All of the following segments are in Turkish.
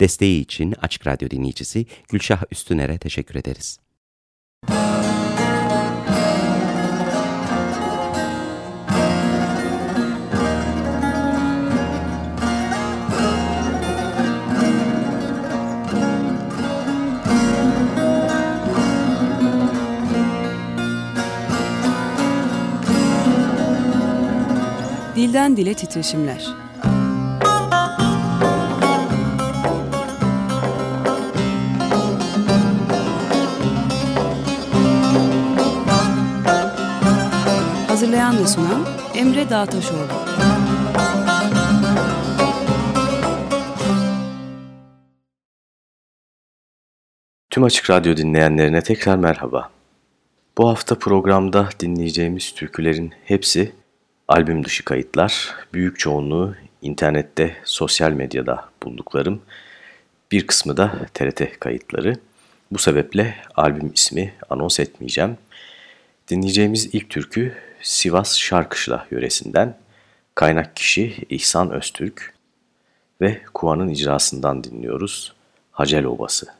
Desteği için Açık Radyo dinleyicisi Gülşah Üstüner'e teşekkür ederiz. Dilden Dile Titreşimler Hazırlayan ve sunan Emre Dağtaşoğlu. Tüm Açık Radyo dinleyenlerine tekrar merhaba. Bu hafta programda dinleyeceğimiz türkülerin hepsi albüm dışı kayıtlar. Büyük çoğunluğu internette, sosyal medyada bulduklarım. Bir kısmı da TRT kayıtları. Bu sebeple albüm ismi anons etmeyeceğim. Dinleyeceğimiz ilk türkü Sivas Şarkışla yöresinden kaynak kişi İhsan Öztürk ve Kuvan'ın icrasından dinliyoruz Hacel Obası.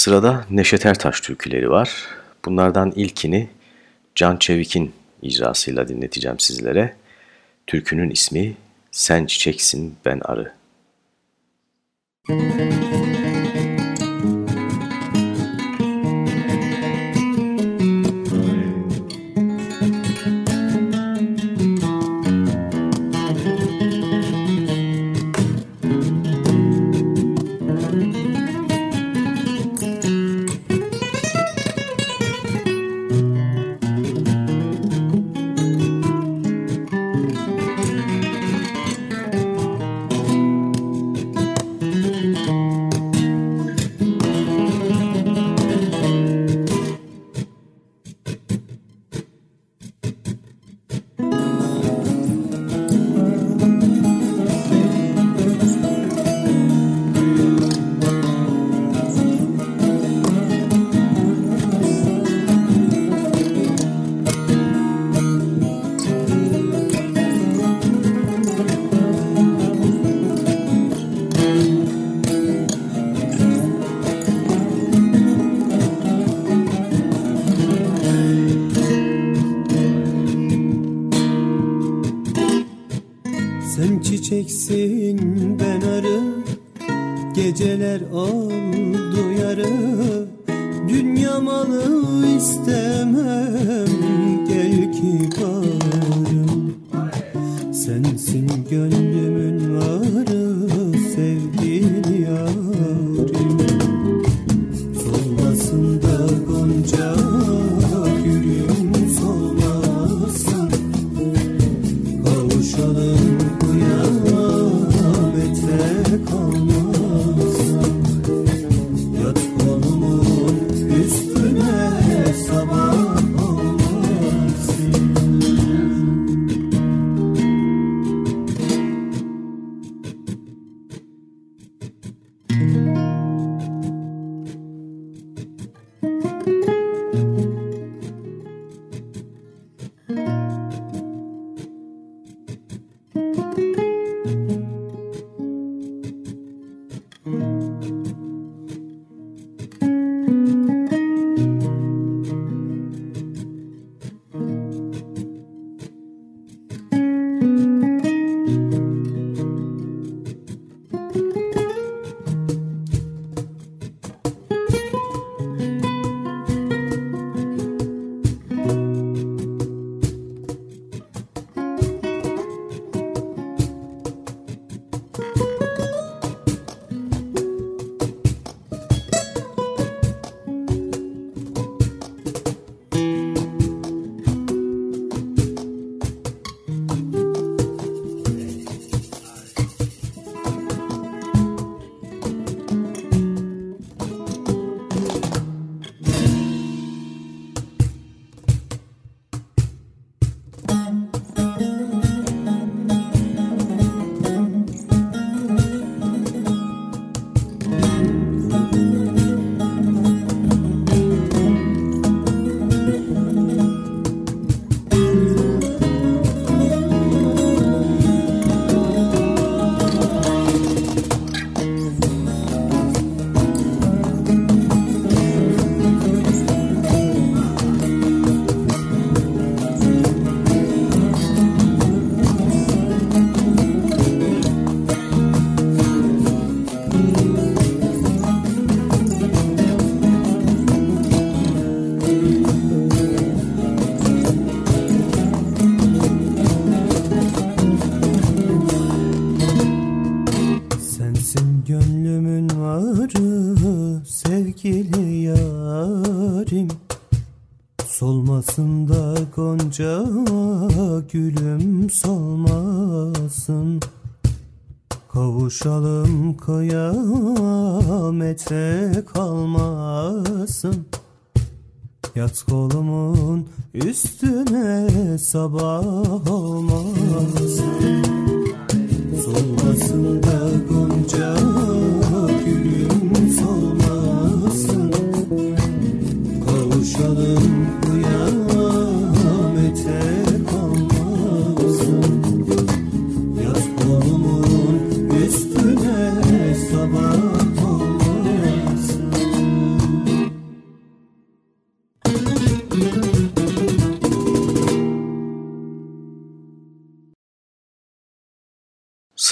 Sırada Neşet Ertaş türküleri var. Bunlardan ilkini Can Çevik'in icrasıyla dinleteceğim sizlere. Türkünün ismi Sen Çiçeksin Ben Arı. Müzik gülüm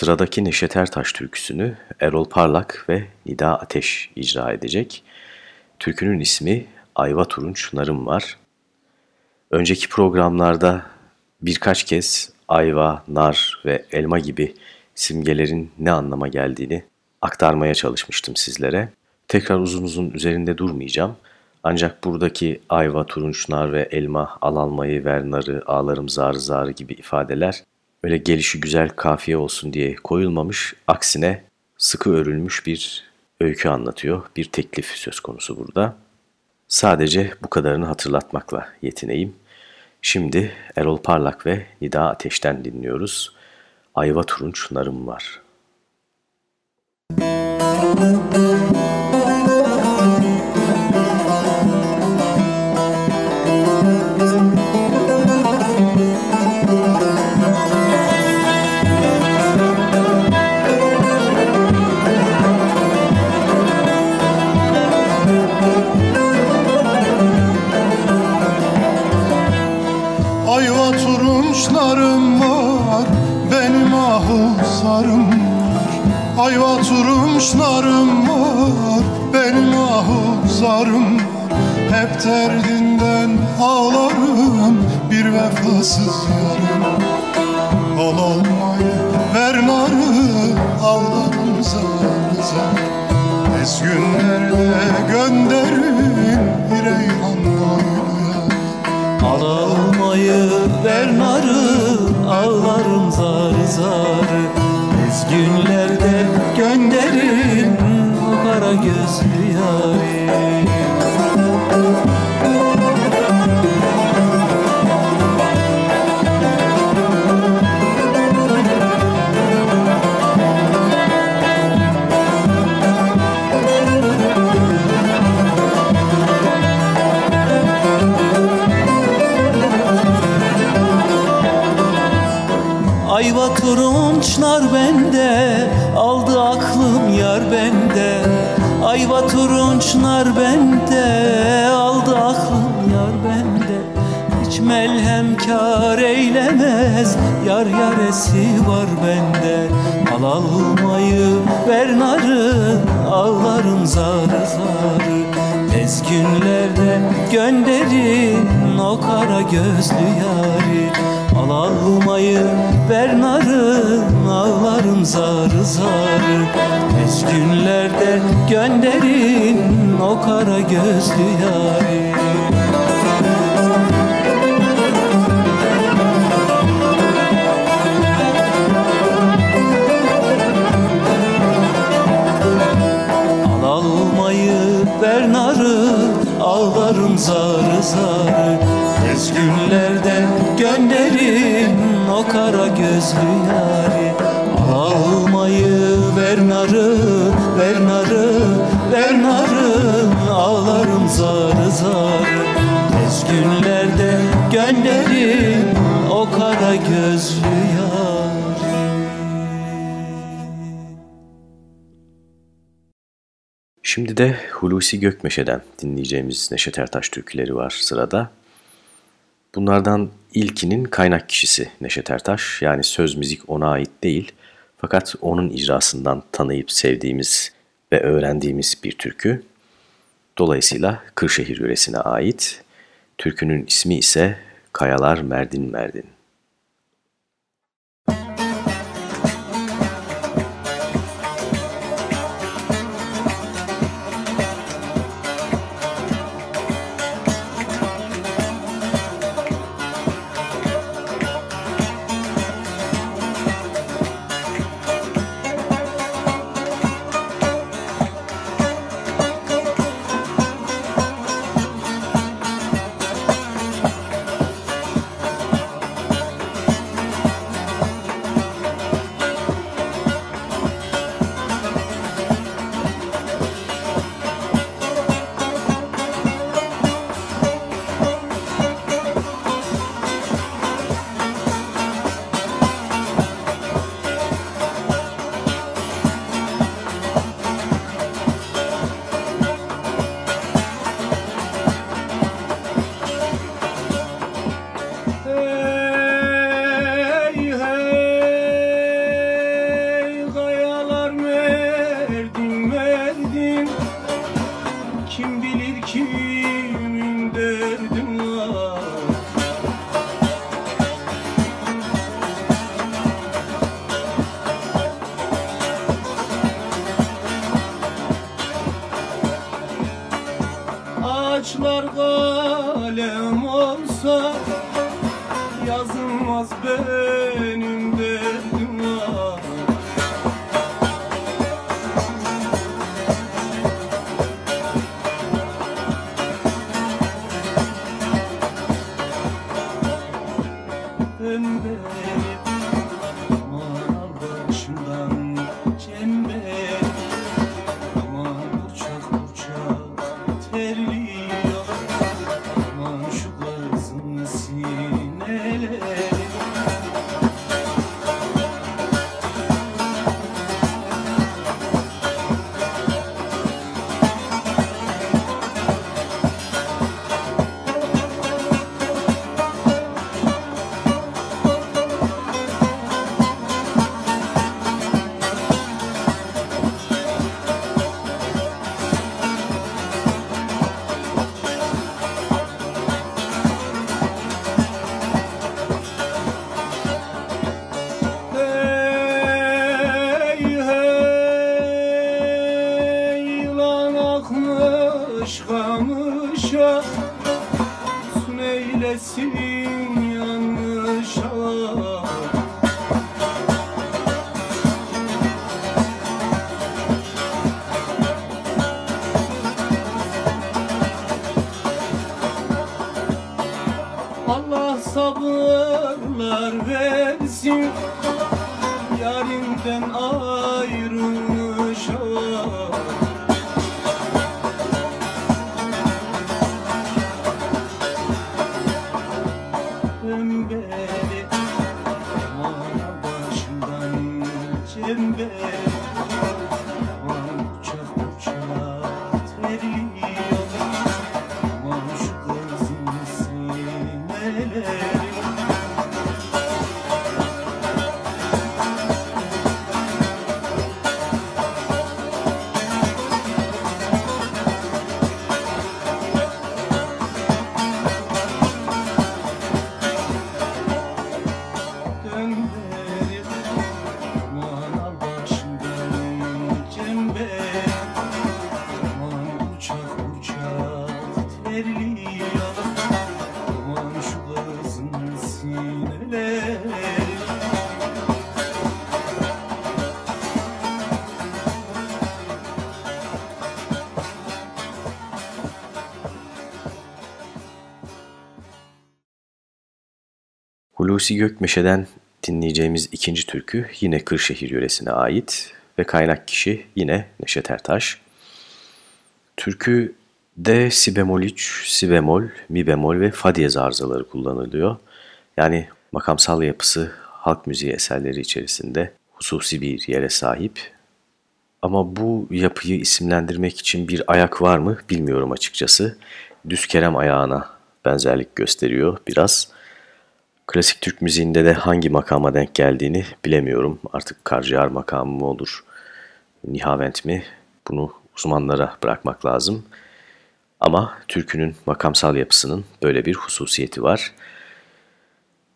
Sıradaki Neşet Ertaş türküsünü Erol Parlak ve Nida Ateş icra edecek. Türkünün ismi Ayva Turunç Narım var. Önceki programlarda birkaç kez ayva, nar ve elma gibi simgelerin ne anlama geldiğini aktarmaya çalışmıştım sizlere. Tekrar uzun uzun üzerinde durmayacağım. Ancak buradaki ayva, turunç, nar ve elma, al almayı, ver narı, ağlarım zarı zarı gibi ifadeler öyle gelişi güzel kafiye olsun diye koyulmamış. Aksine sıkı örülmüş bir öykü anlatıyor. Bir teklif söz konusu burada. Sadece bu kadarını hatırlatmakla yetineyim. Şimdi Erol Parlak ve Nida Ateş'ten dinliyoruz. Ayva turunç narım var. Müzik turunçlarım var Benim ahuzarım. Var Hep derdinden ağlarım Bir vefasız yarım. Al almayı ver narı Aldanım zar zar Tez günlerde gönderin Bir reyhan boyluya Al almayı ver narı Ağlarım zar zar. Günlerde gönderin o gözlü yarim Ayva turunçlar günlerde gönderin O kara gözlü yari. Al almayı ver narı Ağlarım zarı zarı. Tez günlerde gönderin O kara gözlü yari Ağlarım zarı zarı Tez günlerde gönderin o kara gözlü yari. Almayı ver narı, ver narı, ver narı. Ağlarım zarı zarı Tez Şimdi de Hulusi Gökmeşe'den dinleyeceğimiz Neşet Ertaş türküleri var sırada. Bunlardan ilkinin kaynak kişisi Neşet Ertaş. Yani söz müzik ona ait değil. Fakat onun icrasından tanıyıp sevdiğimiz ve öğrendiğimiz bir türkü. Dolayısıyla Kırşehir yöresine ait. Türkünün ismi ise Kayalar Merdin Merdin. Hulusi Gökmeşe'den dinleyeceğimiz ikinci türkü yine Kırşehir yöresine ait ve kaynak kişi yine Neşet Ertaş. Türkü D, si bemol 3, si bemol, mi bemol ve fa diyez arızaları kullanılıyor. Yani makamsal yapısı halk müziği eserleri içerisinde hususi bir yere sahip. Ama bu yapıyı isimlendirmek için bir ayak var mı bilmiyorum açıkçası. Düz kerem ayağına benzerlik gösteriyor biraz. Klasik Türk müziğinde de hangi makama denk geldiğini bilemiyorum. Artık karciğer makamı mı olur, nihavent mi? Bunu uzmanlara bırakmak lazım. Ama türkünün makamsal yapısının böyle bir hususiyeti var.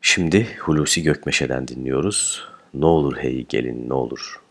Şimdi Hulusi Gökmeşe'den dinliyoruz. Ne olur hey gelin ne olur.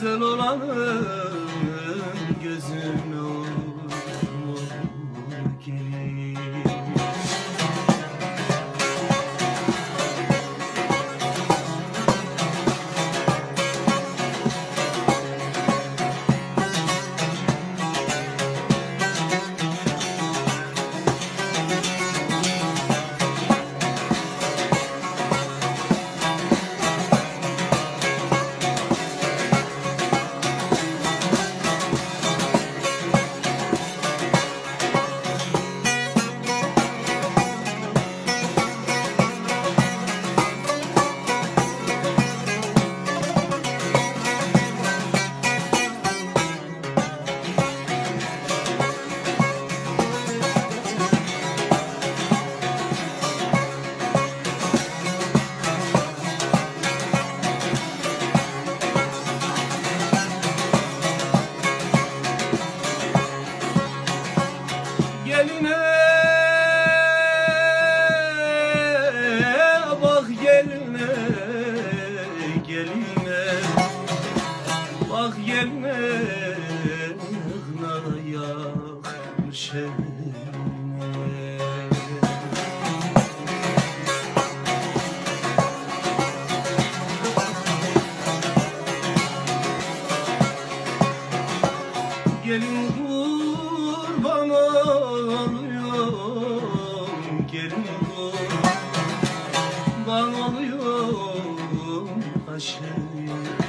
güzel olanın gözün ol. 我承。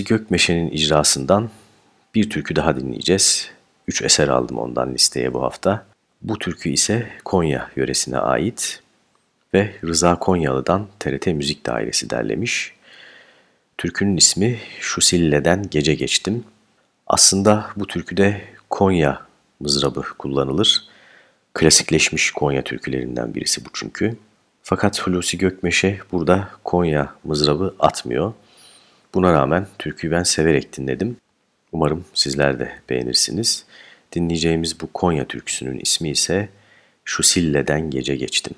Hulusi Gökmeşe'nin icrasından bir türkü daha dinleyeceğiz. Üç eser aldım ondan listeye bu hafta. Bu türkü ise Konya yöresine ait ve Rıza Konyalı'dan TRT Müzik Dairesi derlemiş. Türkünün ismi Şu Sille'den Gece Geçtim. Aslında bu türküde Konya mızrabı kullanılır. Klasikleşmiş Konya türkülerinden birisi bu çünkü. Fakat Hulusi Gökmeşe burada Konya mızrabı atmıyor. Buna rağmen türküyü ben severek dinledim. Umarım sizler de beğenirsiniz. Dinleyeceğimiz bu Konya türküsünün ismi ise Şu Sille'den Gece Geçtim.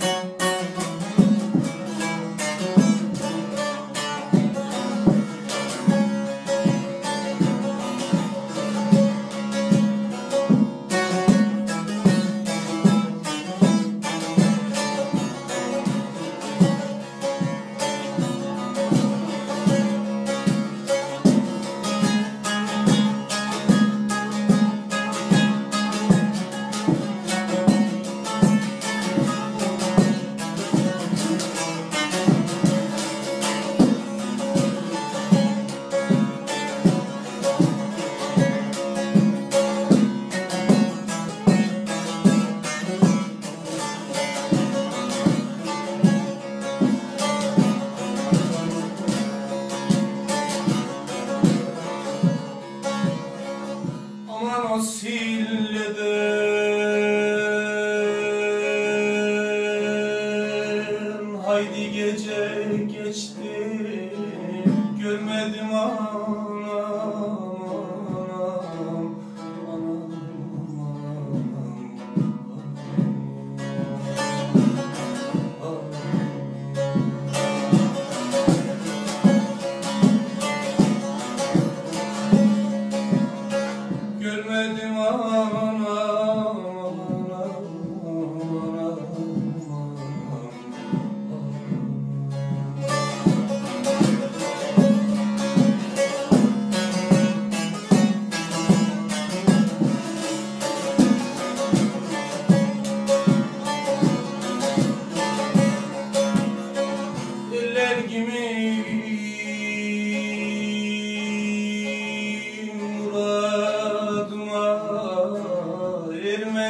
Aman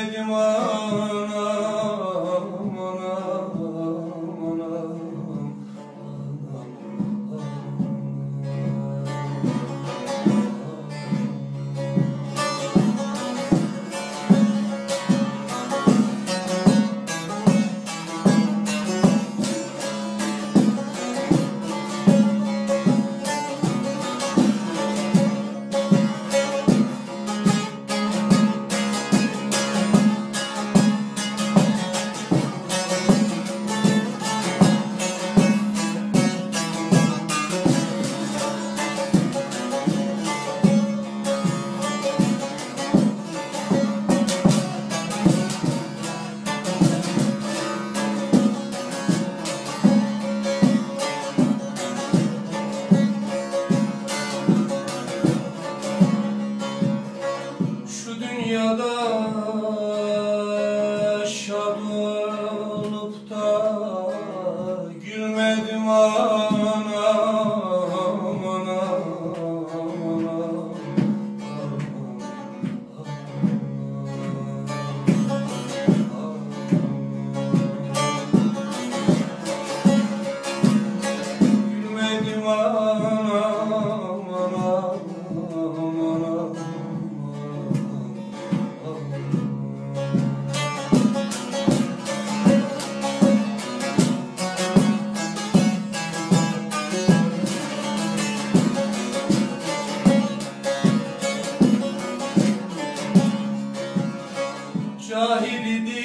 You him sahibidir.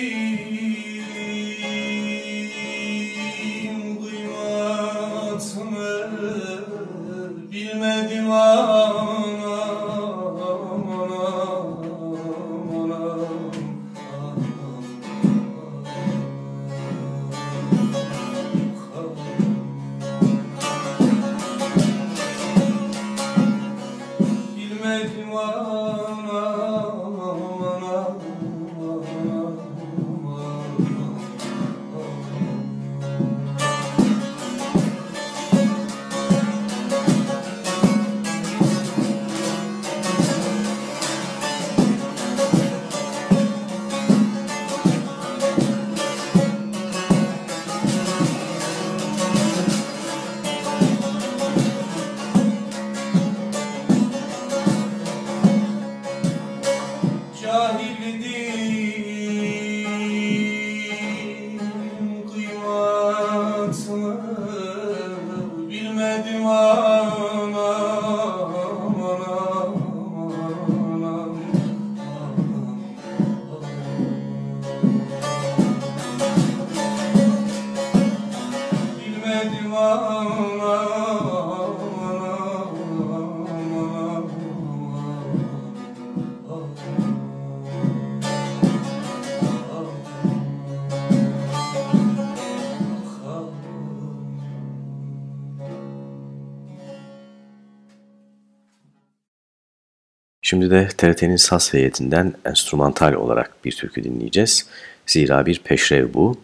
Şimdi de TRT'nin SAS heyetinden enstrümantal olarak bir türkü dinleyeceğiz. Zira bir peşrev bu.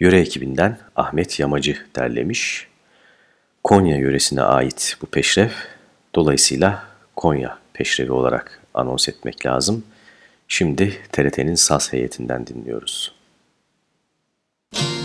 Yöre ekibinden Ahmet Yamacı derlemiş. Konya yöresine ait bu peşrev. Dolayısıyla Konya peşrevi olarak anons etmek lazım. Şimdi TRT'nin SAS heyetinden dinliyoruz. Bu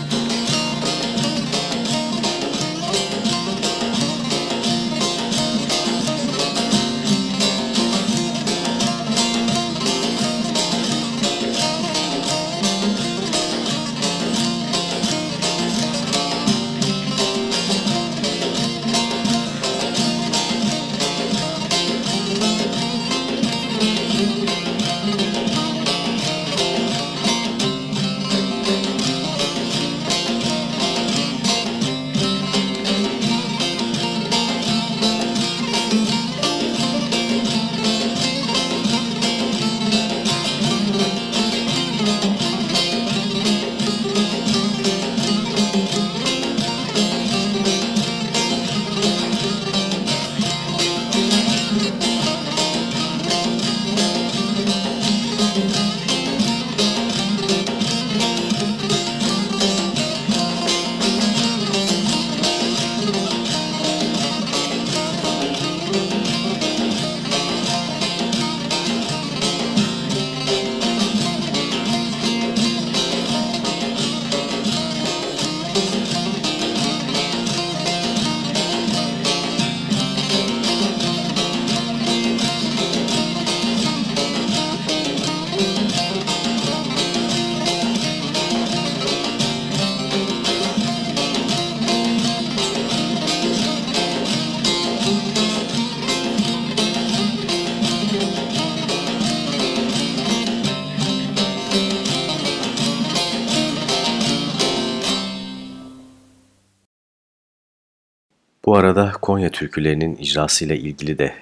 Konya türkülerinin icrasıyla ilgili de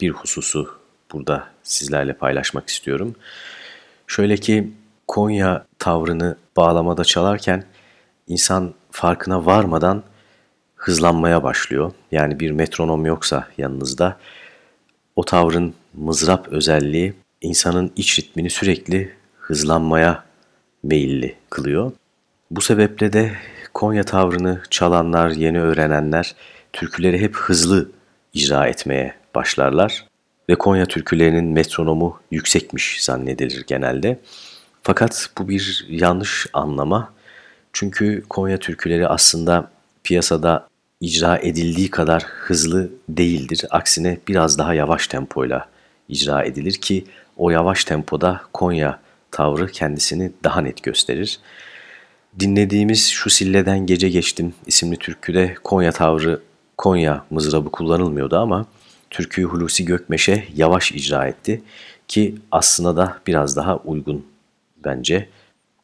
bir hususu burada sizlerle paylaşmak istiyorum. Şöyle ki Konya tavrını bağlamada çalarken insan farkına varmadan hızlanmaya başlıyor. Yani bir metronom yoksa yanınızda o tavrın mızrap özelliği insanın iç ritmini sürekli hızlanmaya meyilli kılıyor. Bu sebeple de Konya tavrını çalanlar, yeni öğrenenler türküleri hep hızlı icra etmeye başlarlar ve Konya türkülerinin metronomu yüksekmiş zannedilir genelde. Fakat bu bir yanlış anlama. Çünkü Konya türküleri aslında piyasada icra edildiği kadar hızlı değildir. Aksine biraz daha yavaş tempoyla icra edilir ki o yavaş tempoda Konya tavrı kendisini daha net gösterir. Dinlediğimiz Şu Silleden Gece Geçtim isimli türküde Konya tavrı, Konya mızrabı kullanılmıyordu ama türküyü Hulusi Gökmeş'e yavaş icra etti ki aslında da biraz daha uygun bence.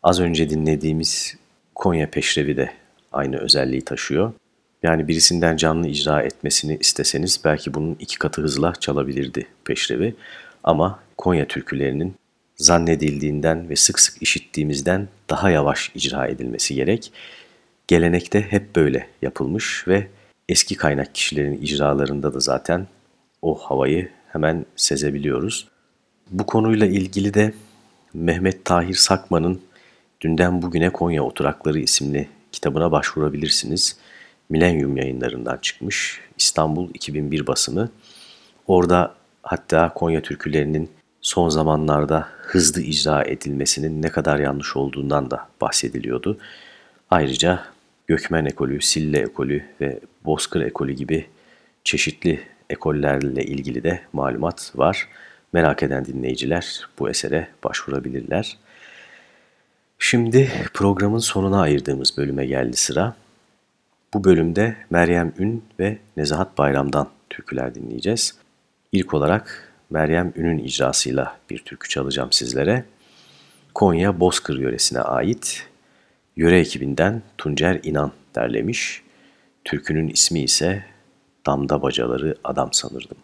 Az önce dinlediğimiz Konya Peşrevi de aynı özelliği taşıyor. Yani birisinden canlı icra etmesini isteseniz belki bunun iki katı hızla çalabilirdi Peşrevi. Ama Konya türkülerinin zannedildiğinden ve sık sık işittiğimizden daha yavaş icra edilmesi gerek. Gelenekte hep böyle yapılmış ve eski kaynak kişilerin icralarında da zaten o havayı hemen sezebiliyoruz. Bu konuyla ilgili de Mehmet Tahir Sakman'ın Dünden Bugüne Konya Oturakları isimli kitabına başvurabilirsiniz. Milenyum yayınlarından çıkmış. İstanbul 2001 basımı. Orada hatta Konya türkülerinin son zamanlarda hızlı icra edilmesinin ne kadar yanlış olduğundan da bahsediliyordu. Ayrıca Gökmen ekolü, Sille ekolü ve Bozkır ekolü gibi çeşitli ekollerle ilgili de malumat var. Merak eden dinleyiciler bu esere başvurabilirler. Şimdi programın sonuna ayırdığımız bölüme geldi sıra. Bu bölümde Meryem Ün ve Nezahat Bayram'dan türküler dinleyeceğiz. İlk olarak Meryem Ün'ün icrasıyla bir türkü çalacağım sizlere. Konya Bozkır yöresine ait yöre ekibinden Tuncer İnan derlemiş. Türkünün ismi ise Damda Bacaları Adam Sanırdım.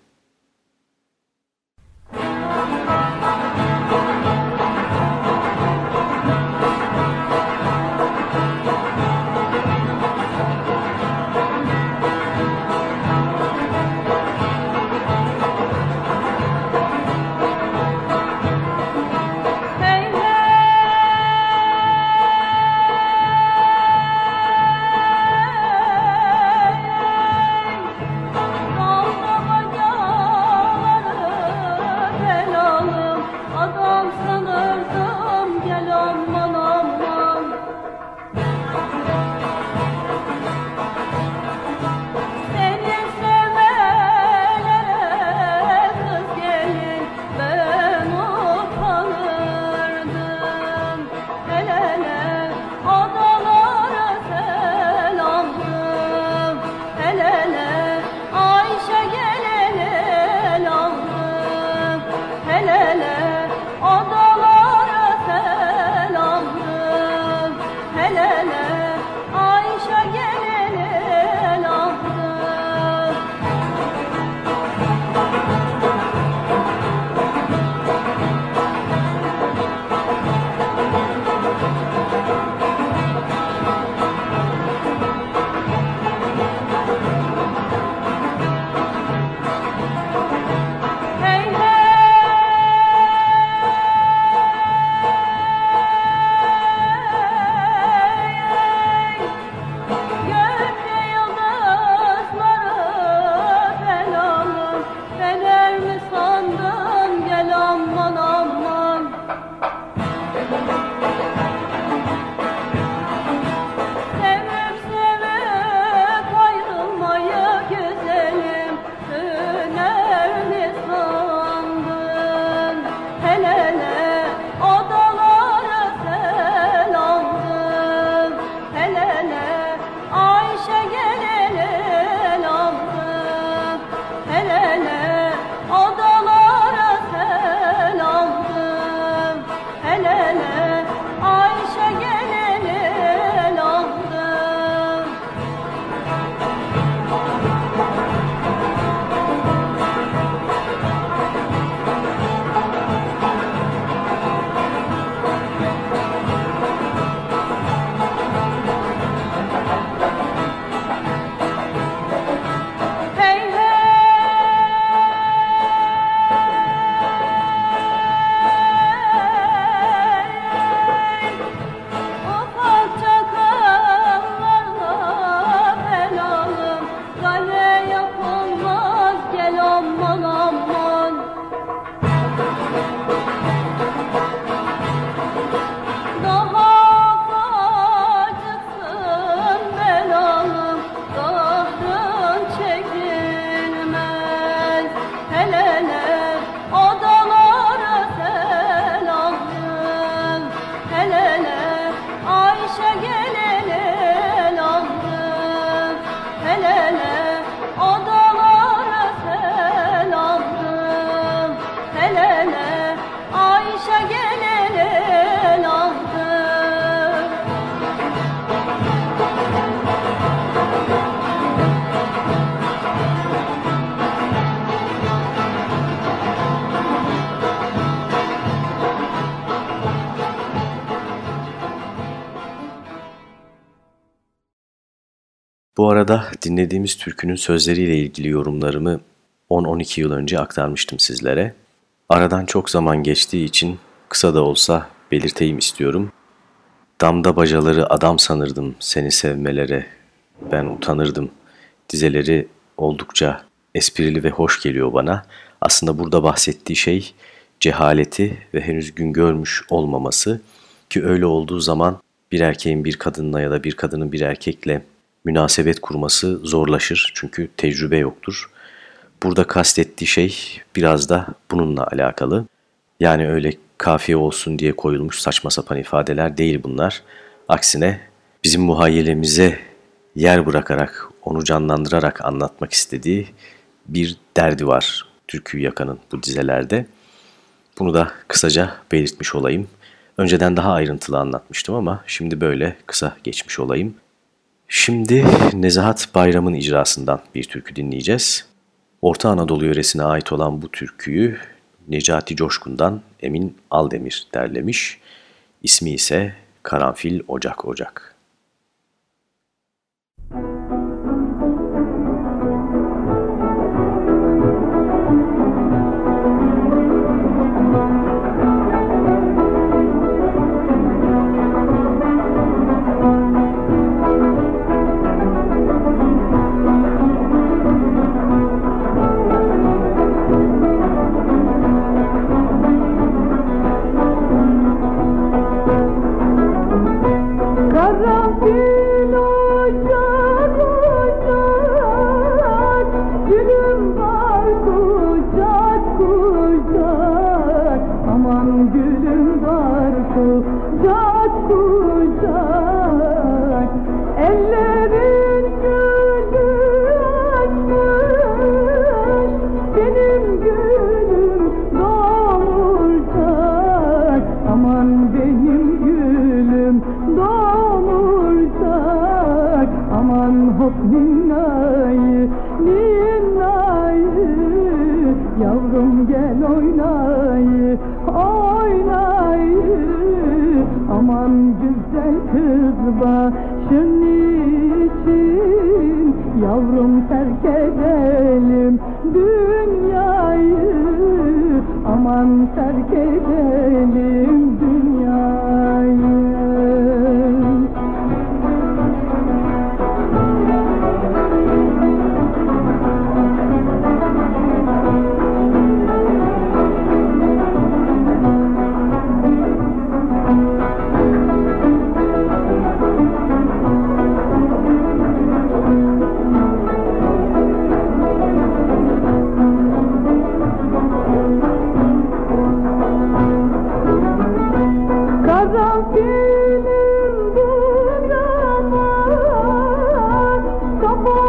Bu arada dinlediğimiz türkünün sözleriyle ilgili yorumlarımı 10-12 yıl önce aktarmıştım sizlere. Aradan çok zaman geçtiği için kısa da olsa belirteyim istiyorum. Damda bacaları adam sanırdım seni sevmelere, ben utanırdım. Dizeleri oldukça esprili ve hoş geliyor bana. Aslında burada bahsettiği şey cehaleti ve henüz gün görmüş olmaması ki öyle olduğu zaman bir erkeğin bir kadınla ya da bir kadının bir erkekle münasebet kurması zorlaşır çünkü tecrübe yoktur. Burada kastettiği şey biraz da bununla alakalı. Yani öyle kafiye olsun diye koyulmuş saçma sapan ifadeler değil bunlar. Aksine bizim muhayyelemize yer bırakarak, onu canlandırarak anlatmak istediği bir derdi var Türkü Yakan'ın bu dizelerde. Bunu da kısaca belirtmiş olayım. Önceden daha ayrıntılı anlatmıştım ama şimdi böyle kısa geçmiş olayım. Şimdi Nezahat Bayram'ın icrasından bir türkü dinleyeceğiz. Orta Anadolu yöresine ait olan bu türküyü Necati Coşkun'dan Emin Aldemir derlemiş. İsmi ise Karanfil Ocak Ocak.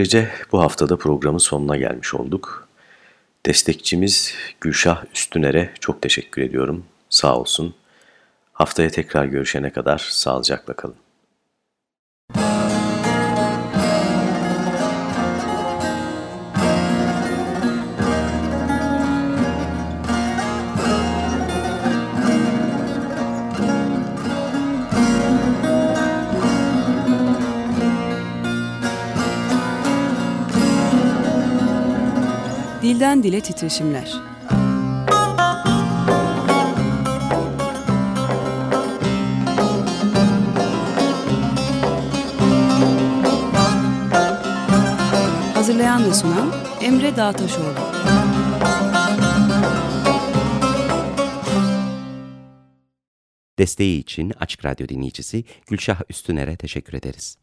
Böylece bu haftada programın sonuna gelmiş olduk. Destekçimiz Gülşah Üstüner'e çok teşekkür ediyorum. Sağ olsun. Haftaya tekrar görüşene kadar sağlıcakla kalın. Dilden dile titreşimler. Hazırlayan ve sunan Emre Dağtaşoğlu. Desteği için Açık Radyo dinleyicisi Gülşah Üstüner'e teşekkür ederiz.